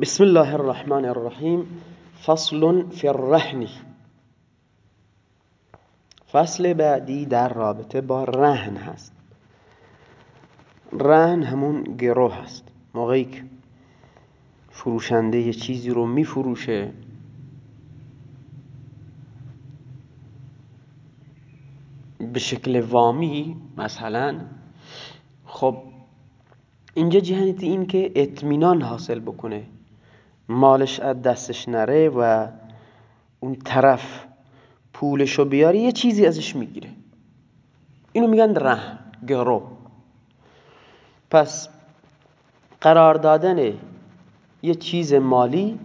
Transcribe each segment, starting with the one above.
بسم الله الرحمن الرحیم فصل فی الرهن فصل بعدی در رابطه با رهن هست رهن همون گروه هست موقعی که فروشنده یه چیزی رو میفروشه به شکل وامی مثلا خب اینجا جهت این که اطمینان حاصل بکنه مالش از دستش نره و اون طرف پولشو بیاره یه چیزی ازش می‌گیره. اینو میگن رهن گرو پس قرار دادن یه چیز مالی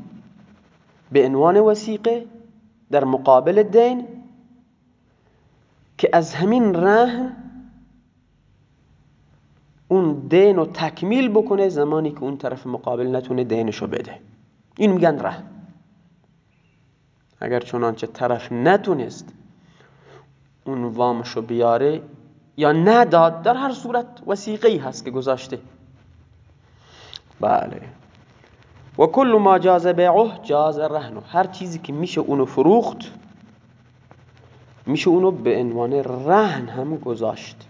به عنوان وسیقه در مقابل دین که از همین رهن اون دین رو تکمیل بکنه زمانی که اون طرف مقابل نتونه دینشو بده. این میگن رهن اگر چنانچه طرف نتونست اون وامشو بیاره یا نداد در هر صورت وسیقی هست که گذاشته. بله. و کل ما جاز بیعه جاز رهنه هر چیزی که میشه اونو فروخت میشه اونو به عنوان رهن هم گذاشت.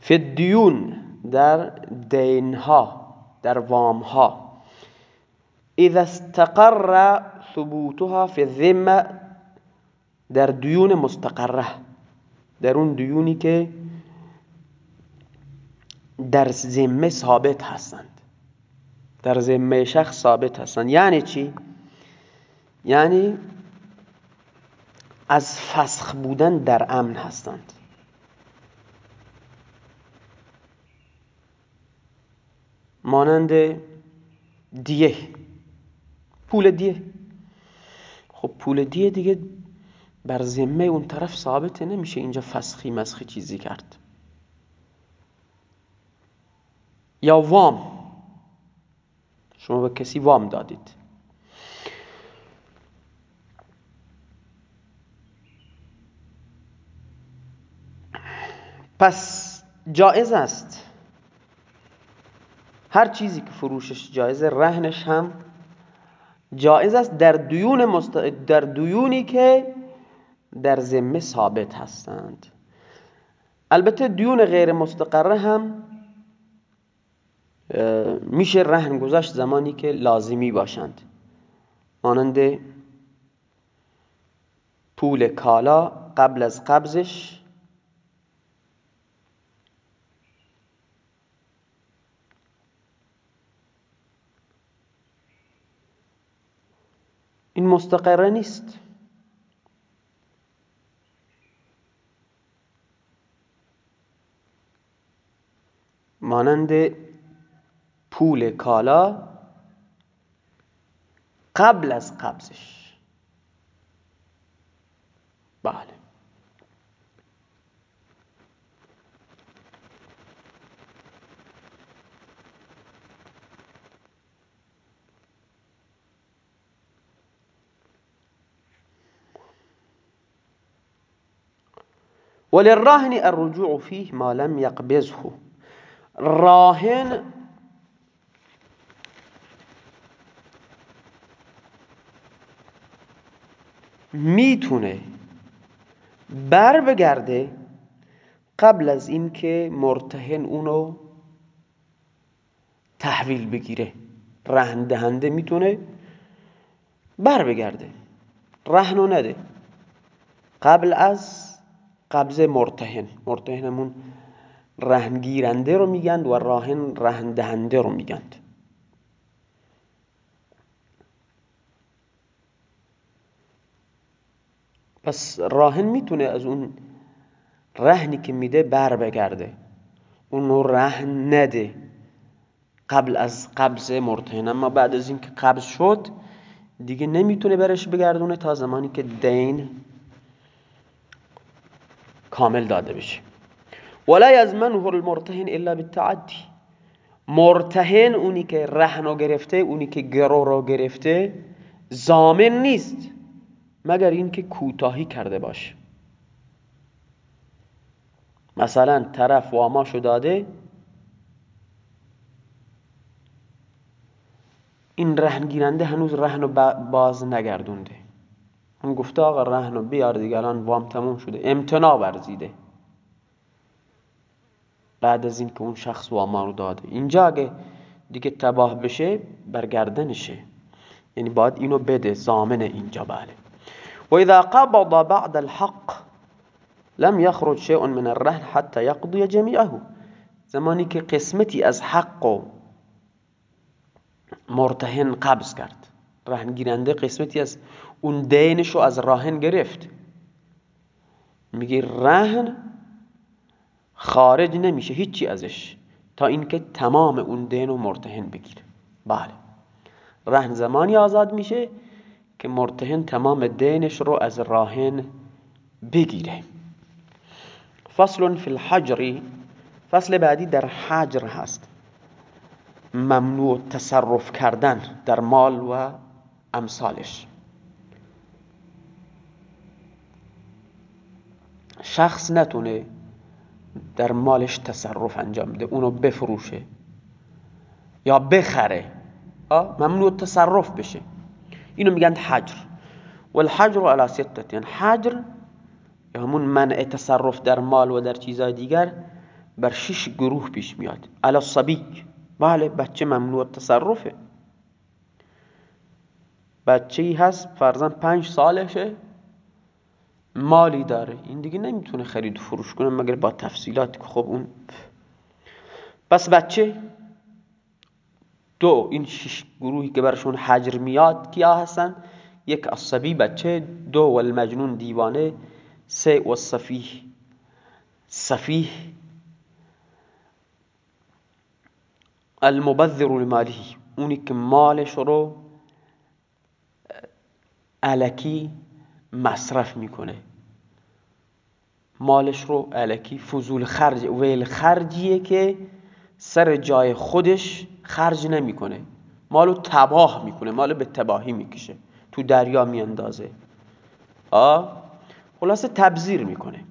فی دیون در دینها. در وامها. اذا استقر ثبوتها فی الذمه در دیون مستقره. در اون دیونی که در ذمه ثابت هستند. در ذمه شخص ثابت هستند. یعنی چی؟ یعنی از فسخ بودن در امن هستند. مانند دیه پول دیه. خب پول دیه دیگه بر ذمه اون طرف ثابته نمیشه اینجا فسخی مسخی چیزی کرد. یا وام. شما به کسی وام دادید. پس جائز است هر چیزی که فروشش جایز رهنش هم جایز است در دیون مست... در دیونی که در ذمه ثابت هستند. البته دیون غیر مستقره هم میشه رهن گذاشت زمانی که لازمی باشند. مانند پول کالا قبل از قبضش این مستقره نیست. مانند پول کالا قبل از قبضش. بله. وللراهن الرجوع فيه ما لم يقبضه. راهن می‌تونه بر بگرده قبل از اینکه مرتهن اونو تحویل بگیره. رهن دهنده می‌تونه بر بگرده رهنو نده. قبل از قبض مرتهن. مرتهنمون رهنگیرنده رو میگند و راهن رهن دهنده رو میگند. پس راهن می‌تونه از اون رهنی که میده بر بگرده. اونو رهن نده قبل از قبض مرتهن. اما بعد از اینکه قبض شد دیگه نمی‌تونه برش بگردونه تا زمانی که دین کامل داده بشه. ولا یزمنه المرتهن الا بالتعدی. مرتهن اونی که رهنو گرفته اونی که گرو رو گرفته زامن نیست مگر اینکه کوتاهی کرده باشه. مثلا طرف واماشو داده این رهن گیرنده هنوز رهن رو باز نگردونده. اون گفته آقا رهن رو بیار دیگه الان وام تموم شده. امتناع ورزیده. بعد از اینکه اون شخص واما رو داده. اینجا اگه دیگه تباه بشه برگردنشه. یعنی باید اینو بده. زامن اینجا بله. و اذا قبض بعد الحق لم يخرج شيء من الرهن حتى يقضي جميعه زمانی که قسمتی از حق و مرتهن قبض کرد. رهن گیرنده قسمتی از اون دینش رو از راهن گرفت. میگه رهن خارج نمیشه هیچی ازش تا اینکه تمام اون دین و مرتهن بگیره. بله. رهن زمانی آزاد میشه که مرتهن تمام دینش رو از راهن بگیره. فصل فی الحجر فصل بعدی در حجر هست. ممنوع تصرف کردن در مال و امثالش. شخص نتونه در مالش تصرف انجام بده اونو بفروشه یا بخره. ممنوع تصرف بشه. اینو میگن حجر. والحجر على سته یعنی حجر یا همون منع تصرف در مال و در چیزهای دیگر بر شش گروه پیش میاد. علی الصبی بله بچه ممنوع تصرفه. بچه ای هست فرزن پنج سالشه. مالی داره. این دیگه نمی‌تونه خرید و فروش کنه مگر با تفصیلات که خب اون پس بچه دو این شش گروهی که برشون حجر میاد کیا هستن؟ یک اصبی بچه دو والمجنون دیوانه سه والصفیح. صفیح. المبذر لماله اونی که مالش رو علکی مصرف می‌کنه. مالش رو علکی فضول خرج ویل خرجیه که سر جای خودش خرج نمی‌کنه. مالو تباه می‌کنه مالو به تباهی می‌کشه تو دریا میاندازه. آه خلاصه تبذیر می‌کنه.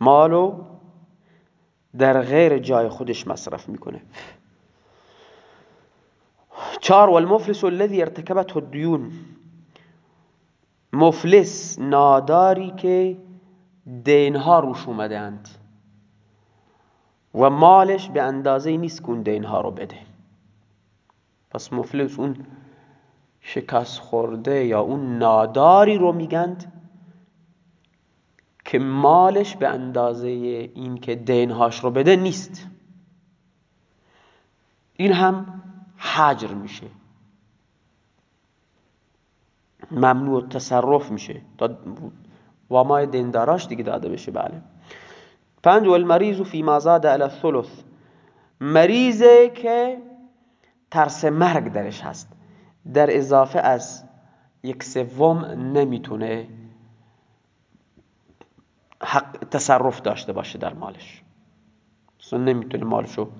مالو در غیر جای خودش مصرف می‌کنه. چار والمفلس الذي ارتكبته الديون مفلس ناداری که دینها روش اومدند و مالش به اندازه نیست که اون دینها رو بده. پس مفلس اون شکست خورده یا اون ناداری رو میگند که مالش به اندازه این که دینهاش رو بده نیست. این هم حجر میشه. ممنوع تصرف میشه. تا وامای دینداراش دیگه داده بشه بله. پنج والمریض فی ما زاد الثلث. مریضه که ترس مرگ درش هست. در اضافه از یک سوم نمی‌تونه حق تصرف داشته باشه در مالش. اصلا نمی‌تونه مالشو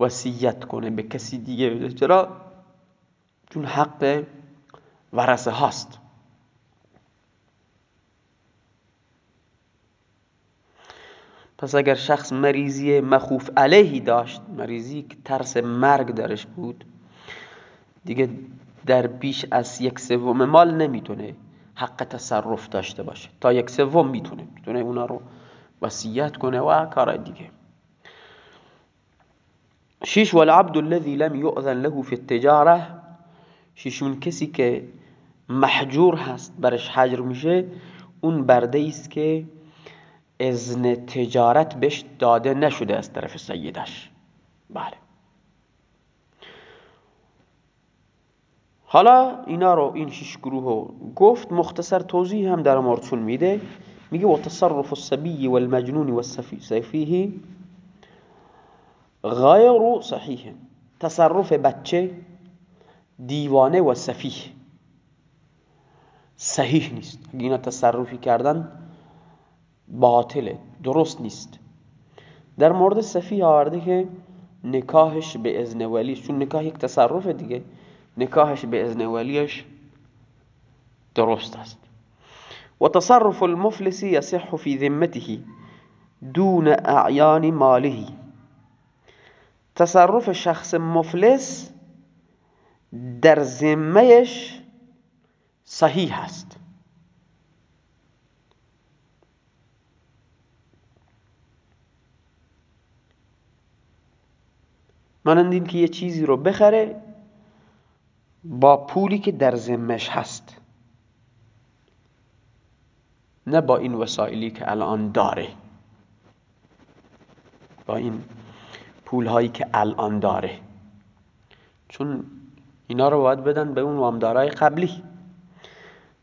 وسیعت کنه به کسی دیگه چرا؟ چون حق ورثه هاست. پس اگر شخص مریضی مخوف علیهی داشت مریضی که ترس مرگ درش بود دیگه در بیش از یک سوم مال نمی‌تونه حق تصرف داشته باشه. تا یک سوم می‌تونه. می‌تونه اونا رو وصیت کنه و کار دیگه. شیش والعبد الذي لم يؤذن له في التجاره شیشون کسی که محجور هست برش حجر میشه اون برده است که اذن تجارت بهش داده نشده از طرف سیدش. بله. حالا اینا رو این شش گروه گفت مختصر توضیح هم در موردشون میده. میگه و تصرف السبی والمجنون والسفیه غیر صحیح. تصرف بچه دیوانه و سفیه. صحیح نیست. اینا تصرفی کردن باطله. درست نیست. در مورد سفیه آورده که نکاحش به ازن ولی چون نکاح یک تصرف دیگه. نکاحش به ازن ولیش درست است. و تصرف المفلس يصح في ذمته دون اعیان ماله. تصرف شخص مفلس در ذمهش صحیح هست مانند این که یه چیزی رو بخره با پولی که در ذمهش هست. نه با این وسایلی که الان داره. با این پول هایی که الان داره. چون اینا رو باید بدن به اون وامدارای قبلی.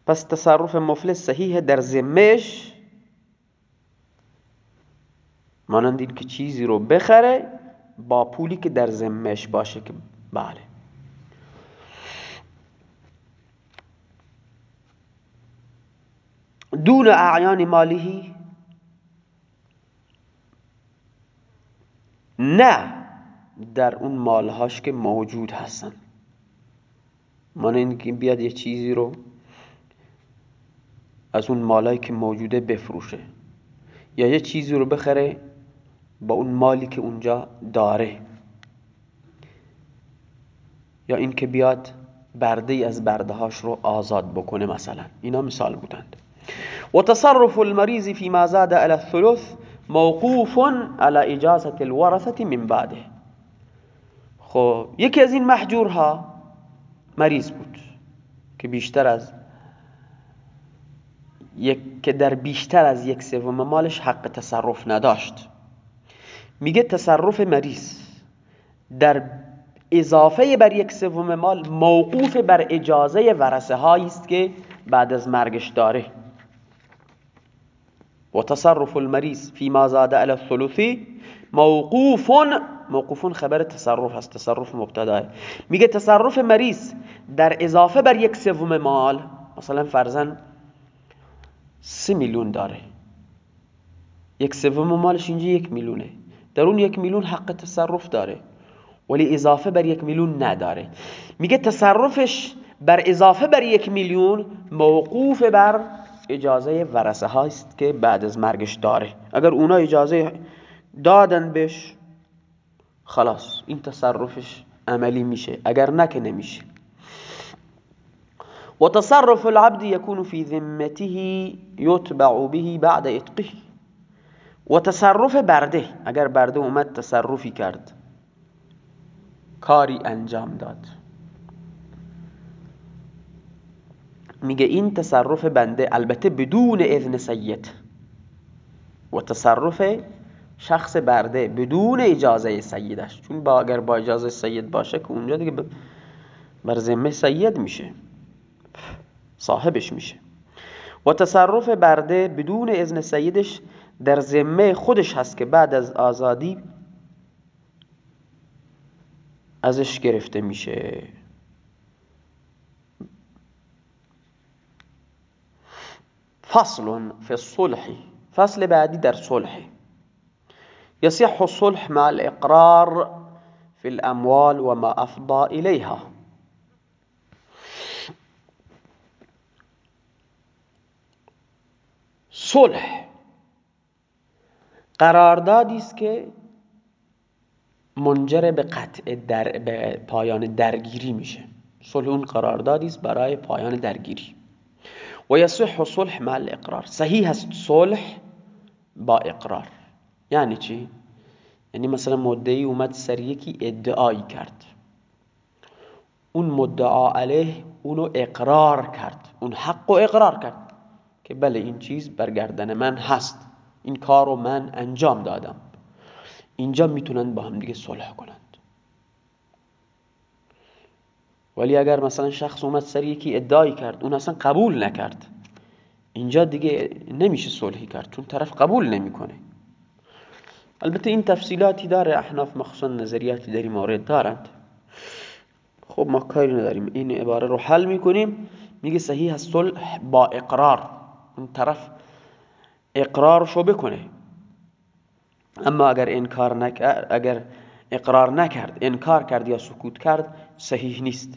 پس تصرف مفلس صحیح در ذمهش مانند این که چیزی رو بخره با پولی که در ذمهش باشه که بله. دون اعیان مالیهی نه در اون مالهاش که موجود هستن. من که بیاد یه چیزی رو از اون مالایی که موجوده بفروشه یا یه چیزی رو بخره با اون مالی که اونجا داره. یا اینکه بیاد برده ای از برده هاش رو آزاد بکنه مثلا. اینا مثال بودند. و تصرف المریض فيما زاد على الثلث موقوف على اجازه الورثه من بعده. خب یکی از این محجورها مریض بود که بیشتر از یک که در بیشتر از یک سوم مالش حق تصرف نداشت. میگه تصرف مریض در اضافه بر یک سوم مال موقوف بر اجازه ورثه هایی است که بعد از مرگش داره. و تصرف المریض فيما زاد على الثلثی موقوف موقوف خبر تصرف هست تصرف مبتدا میگه تصرف مریض در اضافه بر یک سوم مال مثلا فرزن سی میلیون داره. یک سوم مالش اینجا یک میلیونه. در اون یک میلیون حق تصرف داره ولی اضافه بر یک میلیون نداره. میگه تصرفش بر اضافه بر یک میلیون موقوف بر اجازه ورسه هاست که بعد از مرگش داره. اگر اونا اجازه دادن بهش خلاص این تصرفش عملی میشه. اگر نه که نمیشه. و تصرف العبد يكون في ذمته يتبع به بعد اتقه و تصرف برده اگر برده اومد تصرفی کرد کاری انجام داد. میگه این تصرف بنده البته بدون اذن سید. و تصرف شخص برده بدون اجازه سیدش. چون با اگر با اجازه سید باشه که اونجا دیگه بر ذمه سید میشه. صاحبش میشه. و تصرف برده بدون اذن سیدش در ذمه خودش هست که بعد از آزادی ازش گرفته میشه. فصل في الصلح. فصل بعدی در صلح. يصح الصلح مع الإقرار في الأموال وما أفضى إليها. صلح. قراردادی است که منجر به قطع در به پایان درگیری میشه. صلح اون قراردادی است برای پایان درگیری. و یصح صلح مع الاقرار صحیح است صلح با اقرار یعنی چی؟ یعنی مثلا مدعی اومد سر یکی ادعایی کرد. اون مدعا علیه اونو اقرار کرد. اون حق و اقرار کرد. که بله این چیز برگردن من هست. این کار رو من انجام دادم. اینجا می‌تونن با هم دیگه صلح کنند ولی اگر مثلا شخص اومد سر یکی ادعای کرد اون اصلا قبول نکرد. اینجا دیگه نمیشه صلحی کرد چون طرف قبول نمی‌کنه. البته این تفصیلاتی داره احناف مخصوصا نظریاتی در این مورد دارند. خب ما کاری نداریم این عباره رو حل می‌کنیم. میگه صحیح است صلح با اقرار. اون طرف اقرارشو بکنه. اما اگر انکار نکرد اگر اقرار نکرد انکار کرد یا سکوت کرد صحیح نیست.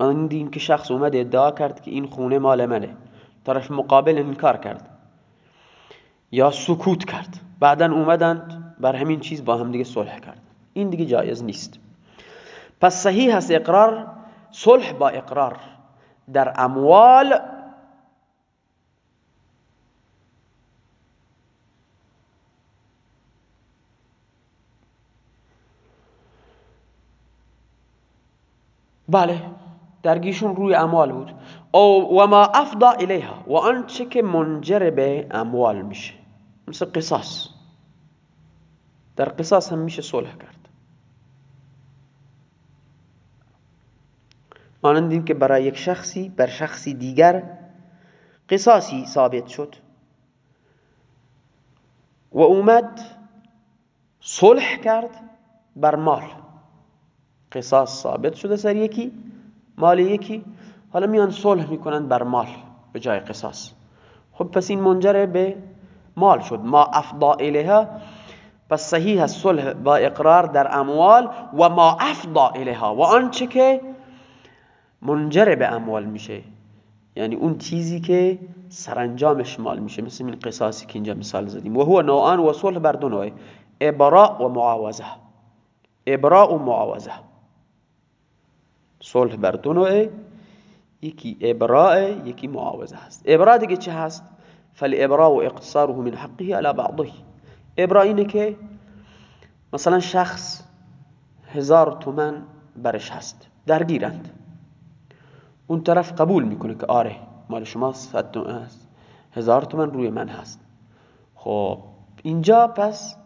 مانند این که شخص اومد ادعا کرد که این خونه مال منه. طرف مقابل انکار کرد. یا سکوت کرد. بعدا اومدند بر همین چیز با هم دیگه صلح کرد. این دیگه جایز نیست. پس صحیح هست اقرار صلح با اقرار. در اموال بله درگیشون روی اموال بود. أو و ما افضا الیها و آنچه که منجر به اموال میشه. مثل قصاص. در قصاص هم میشه صلح کرد. مانند که برای یک شخصی بر شخصی دیگر قصاصی ثابت شد و اومد صلح کرد بر مال. قصاص ثابت شده سر یکی مال یکی. حالا میان صلح می‌کنن بر مال به جای قصاص. خب پس این منجر به مال شد. ما افضا الیها پس صحیح است صلح با اقرار در اموال و ما افضا الیها. و آنچه که منجر به اموال میشه. یعنی اون چیزی که سرانجامش مال میشه. مثل این قصاصی که اینجا مثال زدیم. و هو نوعان و صلح بر دو نوعه ابراء و معاوضه. ابراء و معاوضه. صلح بر دو نوعه. یکی ابراء یکی معاوضه هست. ابراء دیگه چه هست؟ فالابراء و اقتصاره من حقه على بعضه. ابراء اینه که مثلا شخص هزار تومن برش هست. درگیرند. اون طرف قبول می‌کنه که آره مال شما هزار تومن روی من هست. خب اینجا پس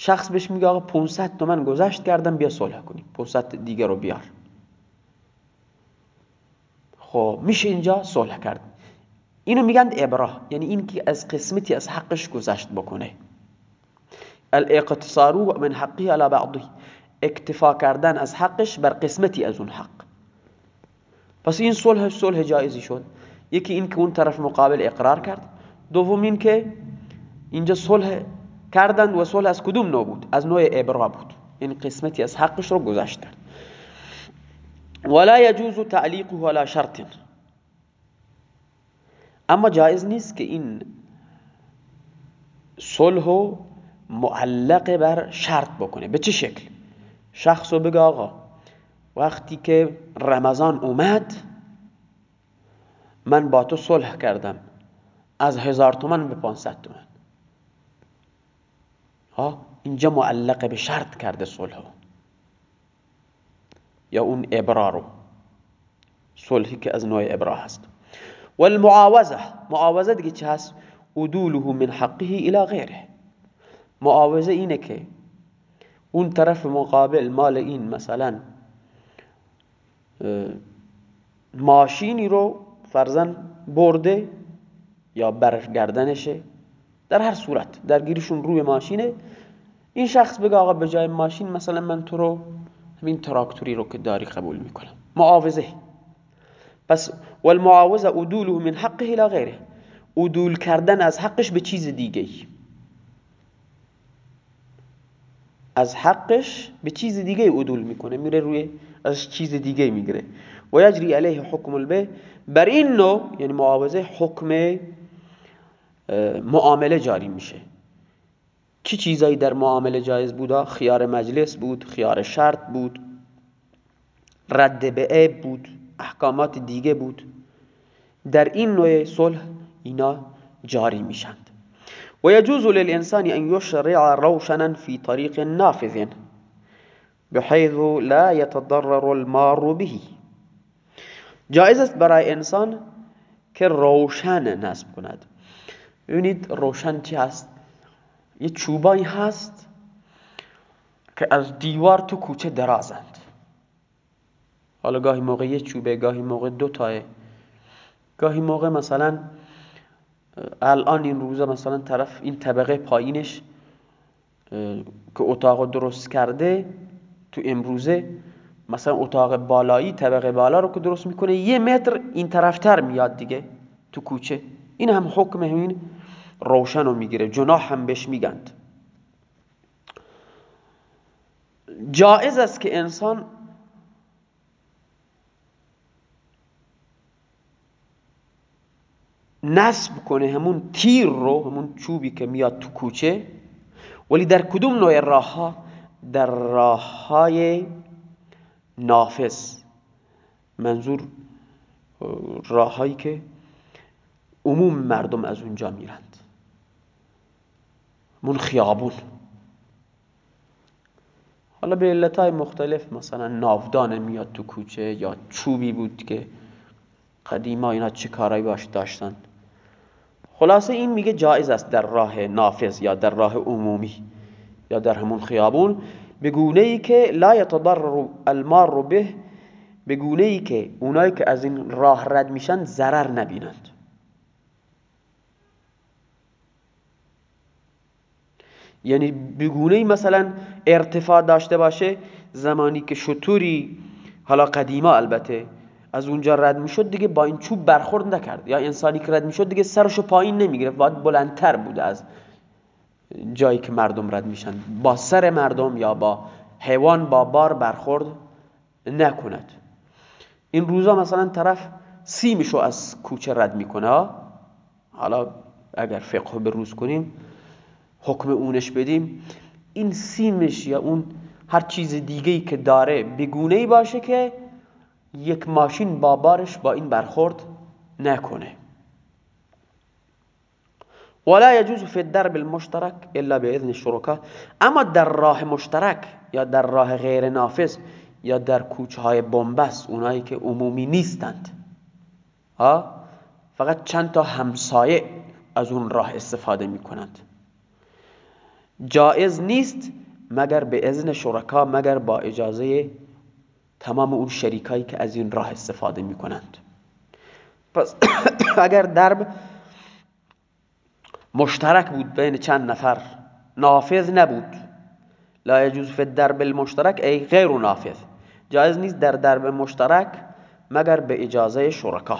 شخص بهش میگه آقا 500 تومن گذشت کردم بیا صلح کنیم. 500 دیگه رو بیار. خب میشه اینجا صلح کرد. اینو میگن ابراه یعنی این که از قسمتی از حقش گذشت بکنه. الاقتصارو من حقی على بعضی. اکتفا کردن از حقش بر قسمتی از اون حق. پس این صلح صلح جایزی شد. یکی این که اون طرف مقابل اقرار کرد. دوم این که اینجا صلح کردند و صلح از کدوم نوع بود؟ از نوع ابرا بود. این قسمتی از حقش رو کرد ولا يجوز تعلیقه ولا شرط. اما جایز نیست که این صلح معلق بر شرط بکنه. به چه شکل؟ شخص رو بگه آقا وقتی که رمضان اومد من با تو صلح کردم. از هزار تومن به پانصد تومن. ها اینجا معلق به شرط کرده صلح یا اون ابرا رو. صلحی که از نوع ابرا هست. والمعاوضه معاوضه دیگه چه هست؟ ادوله من حقه الى غیره. معاوضه اینه که اون طرف مقابل مال این مثلا ماشینی رو فرزن برده یا برگردنشه. در هر صورت. درگیریشون روی ماشینه. این شخص بگه آقا به جای ماشین مثلا من تو رو همین تراکتوری رو که داری قبول می‌کنم. معاوضه. پس والمعاوضه ادوله من حقه الى غیره. ادول کردن از حقش به چیز دیگه از حقش به چیز دیگه ادول می‌کنه. میره روی از چیز دیگه می‌گیره. و یجری علیه حکم البه بر این نوع یعنی معاوضه حکم معامله جاری میشه. چی چیزایی در معامله جایز بودا؟ خیار مجلس بود خیار شرط بود رد به عیب بود احکامات دیگه بود. در این نوع صلح اینا جاری میشند. و یجوز للانسان ان یشرع روشنا فی طریق نافذ بحيث لا يتضرر المار به. جایز است برای انسان که روشن نصب کند. ببینید روشن چی هست؟ یه چوبایی هست که از دیوار تو کوچه درازند. حالا گاهی موقع یه چوبه گاهی موقع دو تاه گاهی موقع مثلا الان این روزا مثلا طرف این طبقه پایینش که اتاق درست کرده تو امروزه مثلا اتاق بالایی طبقه بالا رو که درست می‌کنه یه متر این طرفتر میاد دیگه تو کوچه. این هم حکم همین روشن رو می‌گیره جناح هم بهش میگند. جائز است که انسان نصب کنه همون تیر رو همون چوبی که میاد تو کوچه ولی در کدوم نوع راه ها در راه های نافذ. منظور راه هایی که عموم مردم از اونجا میرند من خیابون. حالا به علتهای مختلف مثلا ناودان میاد تو کوچه یا چوبی بود که قدیما اینا چه کارایی باش داشتن. خلاصه این میگه جایز است در راه نافذ یا در راه عمومی یا در همون خیابون. بگونه ای که لا یتضرر المار به بگونه ای که اونایی که از این راه رد میشن ضرر نبینند. یعنی بگونه مثلا ارتفاع داشته باشه زمانی که شطوری حالا قدیما البته از اونجا رد می‌شد دیگه با این چوب برخورد نکرد. یا انسانی که رد می‌شد دیگه سرشو پایین نمی‌گرفت. باید بلندتر بود از جایی که مردم رد میشن. با سر مردم یا با حیوان با بار برخورد نکند. این روزا مثلا طرف سیمشو از کوچه رد می‌کنه حالا اگر فقه به روز کنیم حکم اونش بدیم این سیمش یا اون هر چیز دیگه ای که داره بگونه ای باشه که یک ماشین با بارش با این برخورد نکنه. ولا يجوز في الدرب المشترك الا باذن الشركاء. اما در راه مشترک یا در راه غیر نافذ یا در کوچه های بنبست اونایی که عمومی نیستند. ها؟ فقط چند تا همسایه از اون راه استفاده می کنند جائز نیست مگر به اذن شرکا مگر با اجازه تمام اون شریکایی که از این راه استفاده می کنند پس اگر درب مشترک بود بین چند نفر نافذ نبود. لا يجوز في الدرب المشترک ای غیر نافذ. جایز نیست در درب مشترک مگر به اجازه شرکا.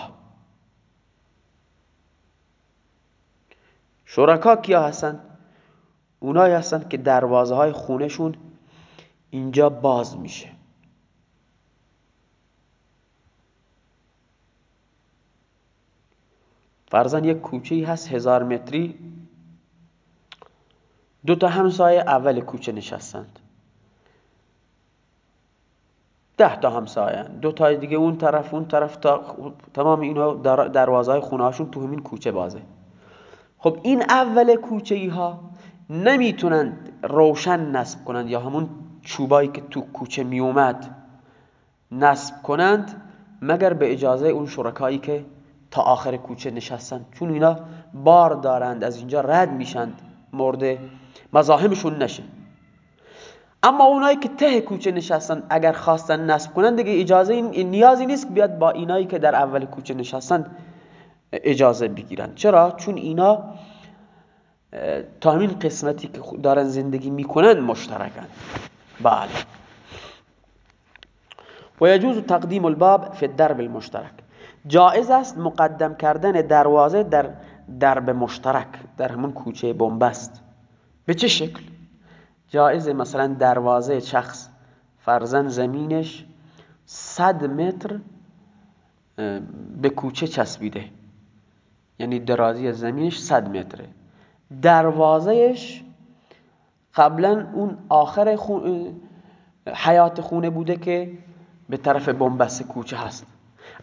شرکا کیا هستند؟ اونایی هستند که دروازه های خونشون اینجا باز میشه. فرزن یک کوچه ای هست هزار متری. دو تا همسایه اول کوچه نشستند. ده تا همسایه دو تا دیگه اون طرف اون طرف تا تمام اینا دروازه های خونه هاشون تو همین کوچه بازه. خب این اول کوچه ای ها نمی‌تونند روشن نصب کنند یا همون چوبایی که تو کوچه میومد نصب کنند مگر به اجازه اون شرکایی که تا آخر کوچه نشستند چون اینا بار دارند از اینجا رد میشند مورد مزاحمشون نشه. اما اونایی که ته کوچه نشستن اگر خواستن نصب کنند دیگه اجازه این نیازی نیست بیاد با اینایی که در اول کوچه نشستن اجازه بگیرند چرا؟ چون اینا تا همین قسمتی که دارن زندگی می‌کنن مشترکن. بله. و یجوز تقدیم الباب فی الدرب المشترک. جائز است مقدم کردن دروازه در درب مشترک در همون کوچه بنبست. به چه شکل؟ جائز مثلا دروازه شخص فرزن زمینش صد متر به کوچه چسبیده. یعنی درازی زمینش صد متره. دروازهش قبلا اون آخر حیات خونه بوده که به طرف بنبست کوچه هست.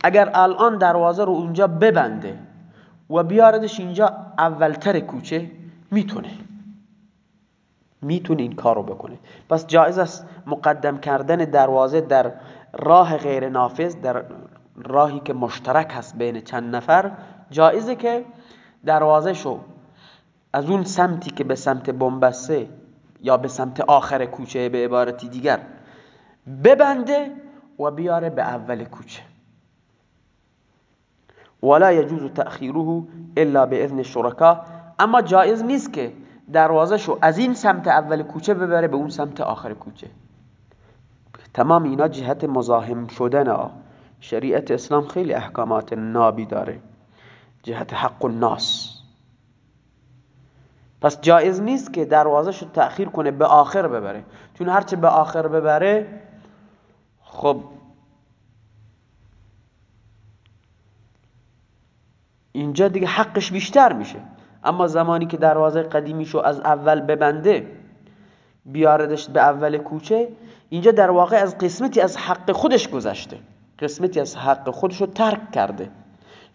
اگر الان دروازه رو اونجا ببنده و بیاردش اینجا اولتر کوچه می‌تونه. می‌تونه این کارو بکنه. پس جایز است مقدم کردن دروازه در راه غیر نافذ در راهی که مشترک هست بین چند نفر جایزه که دروازه شو از اون سمتی که به سمت بنبسته یا به سمت آخر کوچه به عبارتی دیگر ببنده و بیاره به اول کوچه. ولا يجوز تأخیره الا باذن الشركاء اما جایز نیست که دروازه شو از این سمت اول کوچه ببره به اون سمت آخر کوچه. تمام اینا جهت مزاحم شدن شریعت اسلام خیلی احکامات نابی داره. جهت حق الناس. پس جایز نیست که دروازه شو تأخیر کنه به آخر ببره. چون هرچه به آخر ببره خب اینجا دیگه حقش بیشتر میشه. اما زمانی که دروازه قدیمیشو از اول ببنده بیاردش به اول کوچه اینجا در واقع از قسمتی از حق خودش گذشته. قسمتی از حق خودش رو ترک کرده.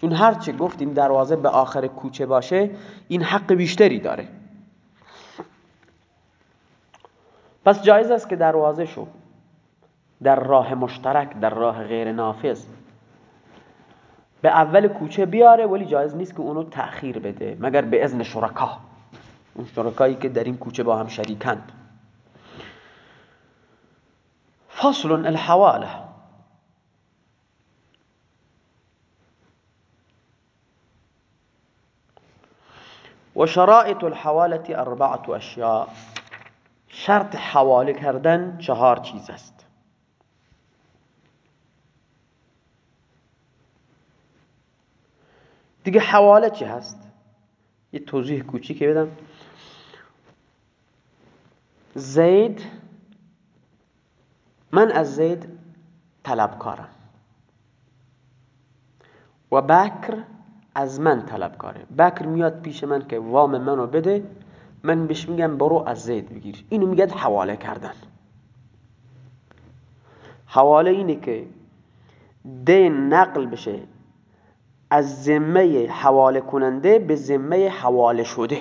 چون هرچه گفت این دروازه به آخر کوچه باشه این حق بیشتری داره. پس جایز است که دروازه شو. در راه مشترک در راه غیر نافذ. به اول کوچه بیاره ولی جایز نیست که اونو تأخیر بده مگر به اذن شرکا. اون شرکایی که در این کوچه با هم شریکند. فصل الحواله و شرائط الحوالة اربعة اشیاء شرط حواله کردن چهار چیز است. دیگه حواله چی هست؟ یه توضیح کوچیکی بدم. زید من از زید طلبکارم. و بکر از من طلبکاره. بکر میاد پیش من که وام منو بده. من بهش میگم برو از زید بگیر. اینو میگه حواله کردن. حواله اینه که دین نقل بشه از ذمه حواله کننده به ذمه حواله شده.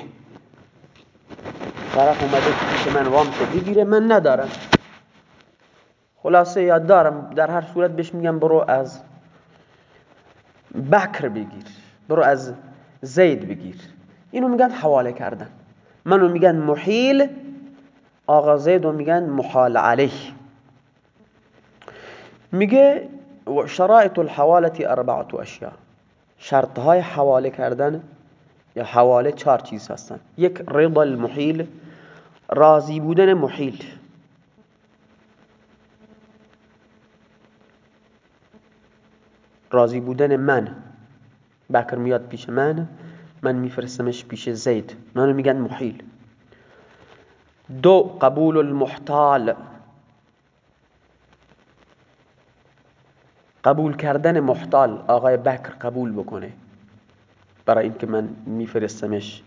طرف اومده که من وام بگیره من ندارم. خلاصه یاد دارم در هر صورت بهش میگم برو از بکر بگیر. برو از زید بگیر. اینو میگن حواله کردن. منو میگن محیل آقا زید و میگن محال علیه. میگه شرائط الحوالة اربعة اشیاء. شرط های حواله کردن یا حواله چهار چیز هستن. یک رضا المحیل راضی بودن محیل. راضی بودن من. بکر میاد پیش من. من میفرستمش پیش زید. منو میگن محیل. دو قبول المحتال. قبول کردن محتال آقای بکر قبول بکنه. برای اینکه من میفرستمش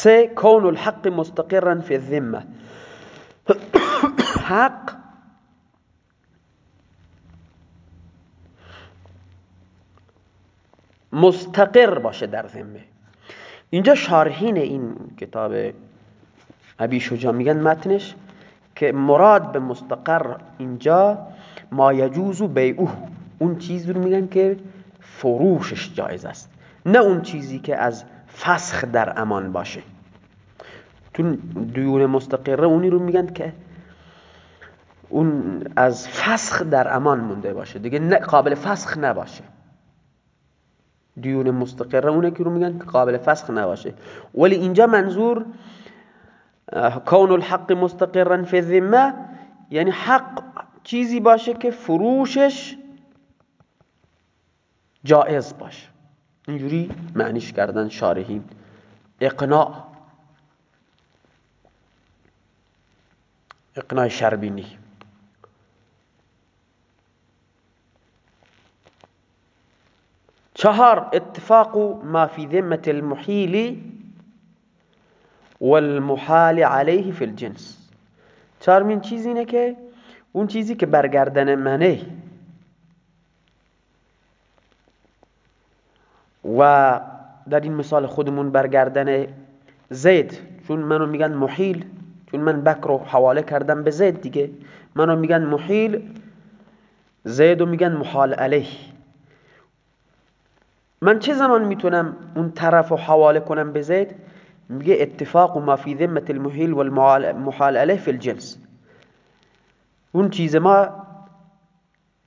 سه کون الحق مستقرا فی الذمه حق مستقر باشه در ذمه اینجا شارحین این کتاب ابی شجا میگن متنش که مراد به مستقر اینجا ما یجوز بیعه اون چیزی رو میگن که فروشش جایز است نه اون چیزی که از فسخ در امان باشه. تو دیون مستقره اونی رو میگن که اون از فسخ در امان مونده باشه. دیگه قابل فسخ نباشه. دیون مستقره اونه که رو میگن که قابل فسخ نباشه. ولی اینجا منظور کون الحق مستقرا فی الذمه یعنی حق چیزی باشه که فروشش جائز باشه. اینجوری معنیش کردن شارحین. اقناع. اقناع شربینی. چهار اتفاق ما فی ذمة المحیل والمحال علیه فی الجنس. چهارمین چیز اینه که اون چیزی که برگردن منه و در این مثال خودمون برگردن زید چون منو میگن محیل چون من بکر رو حواله کردم به زید دیگه. منو میگن محیل زید میگن محال علیه. من چه زمان می‌تونم اون طرف رو حواله کنم به زید؟ میگه اتفاق ما فی ذمت المحیل والمحال علیه فی الجنس. اون چیز ما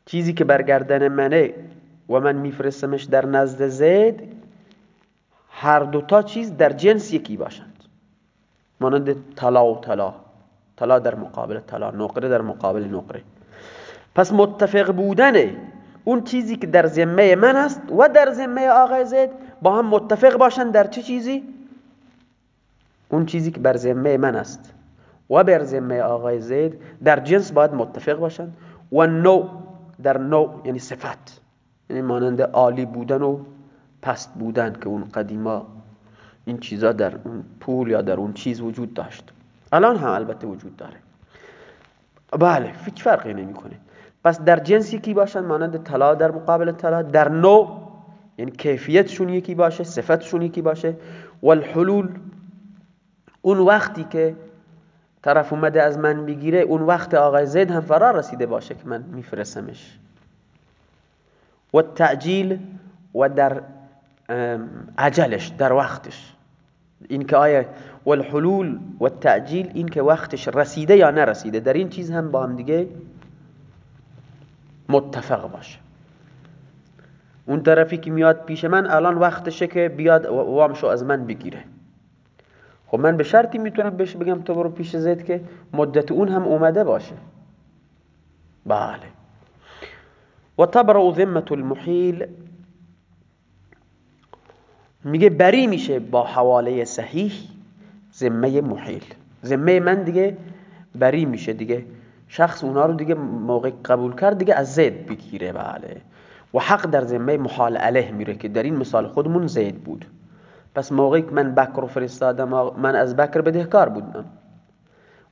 چیزی که برگردن منه و من میفرستمش در نزد زید هر دوتا چیز در جنس یکی باشند. مانند طلا و طلا. طلا در مقابل طلا نقره در مقابل نقره. پس متفق بودن اون چیزی که در ذمه من است و در ذمه آقای زید با هم متفق باشند در چه چیزی؟ اون چیزی که بر ذمه من است و بر ذمه آقای زید در جنس باید متفق باشن و نوع در نوع یعنی صفت. یعنی مانند عالی بودن و پست بودن که اون قدیما این چیزا در اون پول یا در اون چیز وجود داشت. الان هم البته وجود داره. بله هیچ فرقی نمی‌کنه. پس در جنس یکی باشن؟ مانند طلا در مقابل طلا. در نوع یعنی کیفیتشون یکی باشه صفتشون یکی باشه. و الحلول اون وقتی که طرف اومده از من بگیره اون وقت آقای زید هم فرار رسیده باشه که من میفرسمش و تعجیل و در عجلش در وقتش. این که آیا والحلول و تعجیل این که وقتش رسیده یا نرسیده. در این چیز هم با هم دیگه متفق باشه. اون طرفی که میاد پیش من الان وقتشه که بیاد وامشو از من بگیره. خب من به شرطی می‌تونم بهش بگم تو برو پیش زید که مدت اون هم اومده باشه. بله. و تبرع ذمت المحیل میگه بری میشه با حواله صحیح ذمه محیل. ذمه من دیگه بری میشه دیگه. شخص اونا رو دیگه موقع قبول کرد دیگه از زید بگیره بله. و حق در ذمه محال علیه میره که در این مثال خودمون زید بود. پس موقعی که من بکر رو فرستادم من از بکر بدهکار بودم.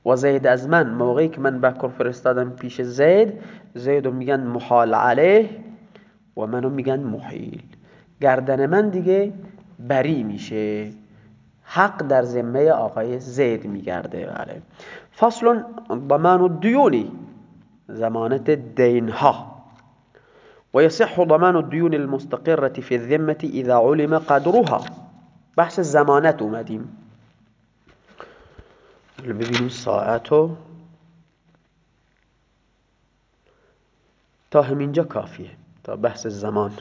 و زید از من موقعی که من بکر فرستادم پیش زید زید رو میگن محال علیه و منو میگن محیل. گردن من دیگه بری میشه. حق در ذمه آقای زید میگرده. بله. فصل ضمان الدیونی زمانت دینها. ويصح ضمان الديون المستقرة في الذمة إذا علم قدرها. بحث الزمانت اومدیم. ببینیم ساعتو. تا همینجا کافیه. تا بحث الزمان